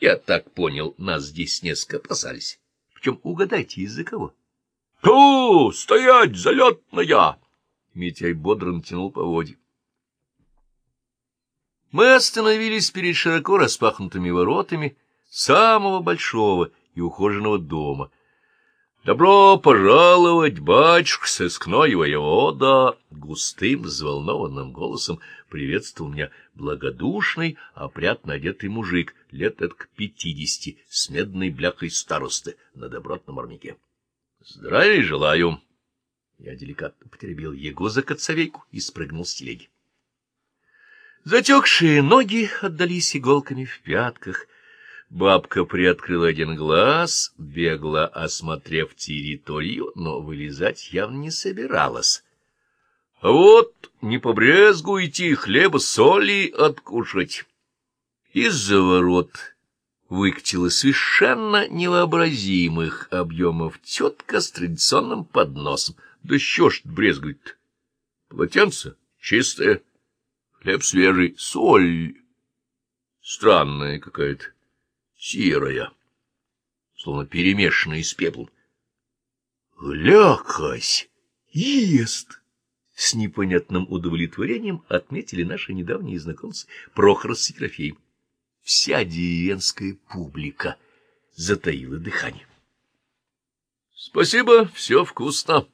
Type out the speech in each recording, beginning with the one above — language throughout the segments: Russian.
Я так понял, нас здесь несколько опасались. Причем угадайте, из-за кого? — Ту! Стоять, залетная! Митяй бодро натянул поводья. Мы остановились перед широко распахнутыми воротами самого большого и ухоженного дома. «Добро пожаловать, батюшка, сыскной воевода!» Густым, взволнованным голосом приветствовал меня благодушный, опрятно одетый мужик, лет это к пятидесяти, с медной бляхой старосты на добротном армяке. «Здравия желаю!» Я деликатно потеребил его за коцовейку и спрыгнул с телеги. Затекшие ноги отдались иголками в пятках. Бабка приоткрыла один глаз, бегло осмотрев территорию, но вылезать явно не собиралась. — вот не побрезгуйте хлеба соли откушать. Из-за ворот выкатила совершенно невообразимых объемов тетка с традиционным подносом. Да что ж брезгует-то? Полотенце чистое. Хлеб свежий, соль странная какая-то, серая, словно перемешанная с пеплом. Глякась, ест! С непонятным удовлетворением отметили наши недавние знакомцы Прохор с Серафеем. Вся деревенская публика затаила дыхание. — Спасибо, все вкусно.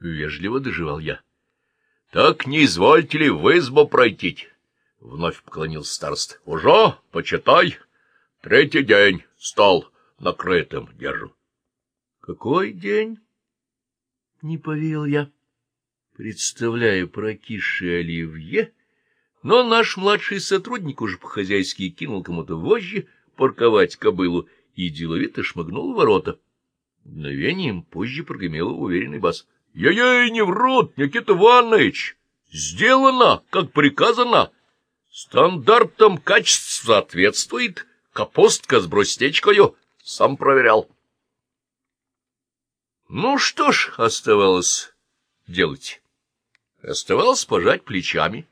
Вежливо доживал я. — Так не извольте ли в избу пройти? — вновь поклонился староста. — Уже, почитай, третий день стол накрытым держу. — Какой день? — не поверил я, представляя прокисшее оливье, но наш младший сотрудник уже по-хозяйски кинул кому-то вожжи парковать кобылу и деловито шмыгнул в ворота. Мгновением позже прогремел уверенный бас — я-ей не врут, Никита Иванович. Сделано, как приказано. Стандартам качества соответствует. Капустка с брустечкою. Сам проверял. Ну что ж, оставалось делать. Оставалось пожать плечами,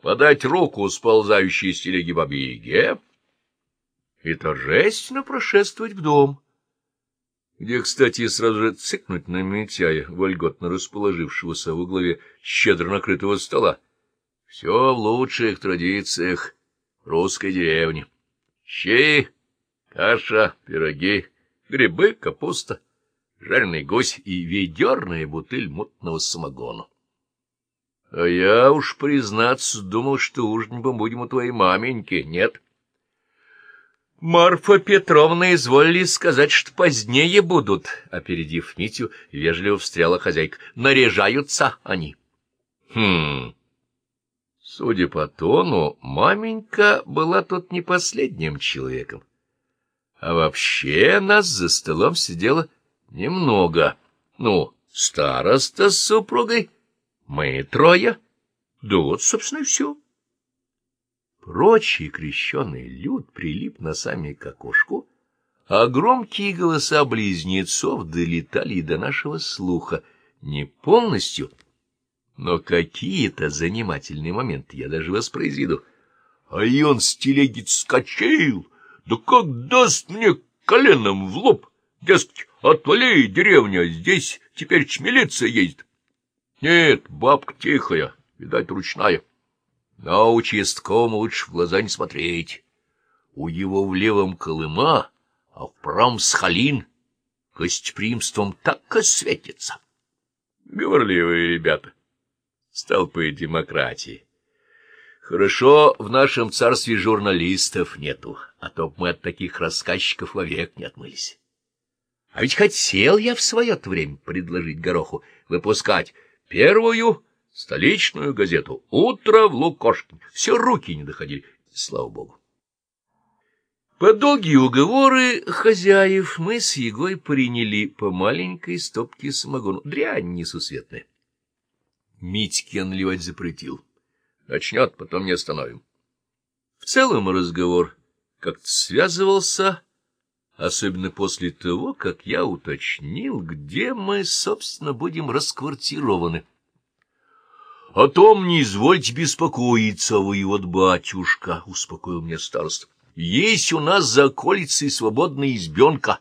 подать руку сползающей с телеги бабе и торжественно прошествовать в дом где, кстати, сразу же цикнуть на Митяя, вольготно расположившегося в углове щедро накрытого стола. Все в лучших традициях русской деревни. Щи, каша, пироги, грибы, капуста, жареный гусь и ведерная бутыль мутного самогона. А я уж, признаться, думал, что ужин мы будем у твоей маменьки, нет? Марфа Петровна изволили сказать, что позднее будут, — опередив Митю, вежливо встряла хозяйка. Наряжаются они. Хм... Судя по тону, маменька была тут не последним человеком. А вообще нас за столом сидело немного. Ну, староста с супругой, мы трое. Да вот, собственно, и все. Прочий крещеный люд прилип носами к окошку, а громкие голоса близнецов долетали до нашего слуха не полностью, но какие-то занимательные моменты я даже воспроизведу. А и он с телеги скачил, да как даст мне коленом в лоб, дескать, отвали, деревня, здесь теперь чмелица ездит. Нет, бабка тихая, видать, ручная. Но участковому лучше в глаза не смотреть. У его в левом колыма, а в правом схалин гостеприимством так и светится. Говорливые ребята, столпы демократии. Хорошо, в нашем царстве журналистов нету, а то мы от таких рассказчиков вовек не отмылись. А ведь хотел я в свое время предложить Гороху выпускать первую столичную газету «Утро в Лукошкин». Все руки не доходили, слава богу. Под долгие уговоры хозяев мы с Егой приняли по маленькой стопке самогону. Дрянь несусветная. Митьке наливать запретил. Начнет, потом не остановим. В целом разговор как-то связывался, особенно после того, как я уточнил, где мы, собственно, будем расквартированы. — О том не извольте беспокоиться, вы вот, батюшка, — успокоил меня староста. есть у нас за околицей свободная избенка,